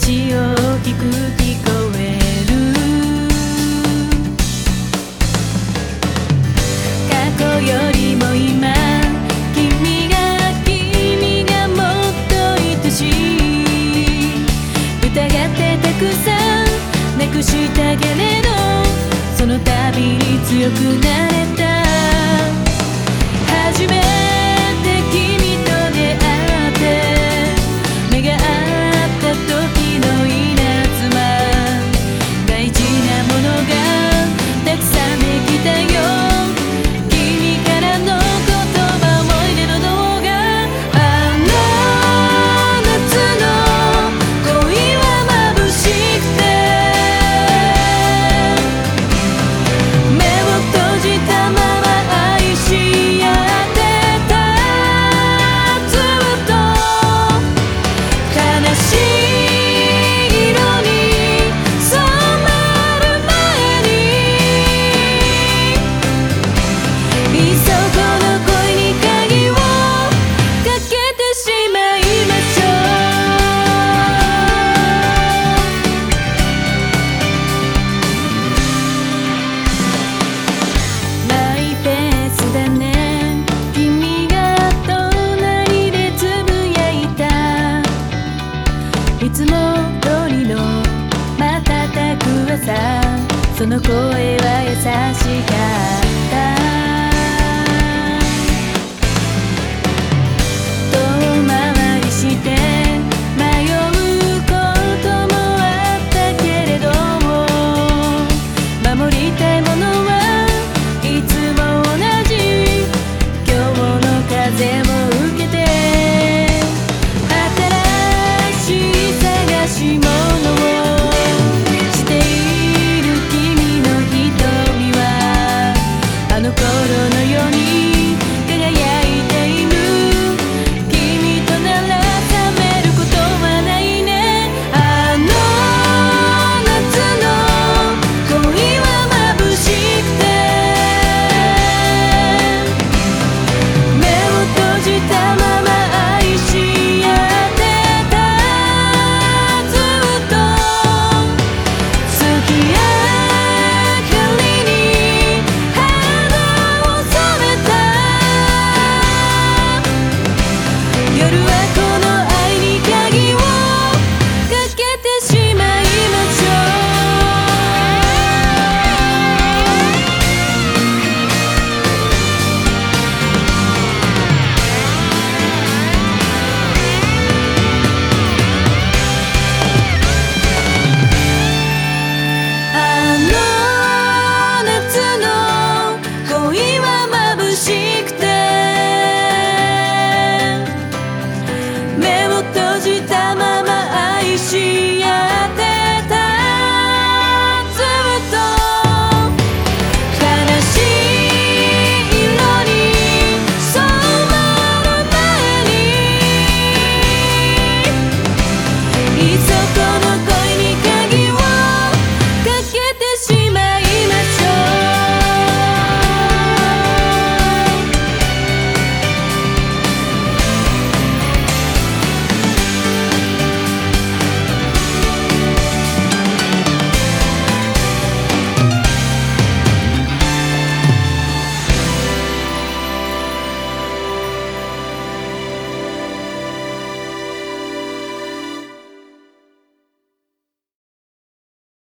大きく聞こえる。過去よりも今君が君がもっとい愛し疑ってたくさんなくしたけれどその度に強くなれた。その声は優しかった。tu t'as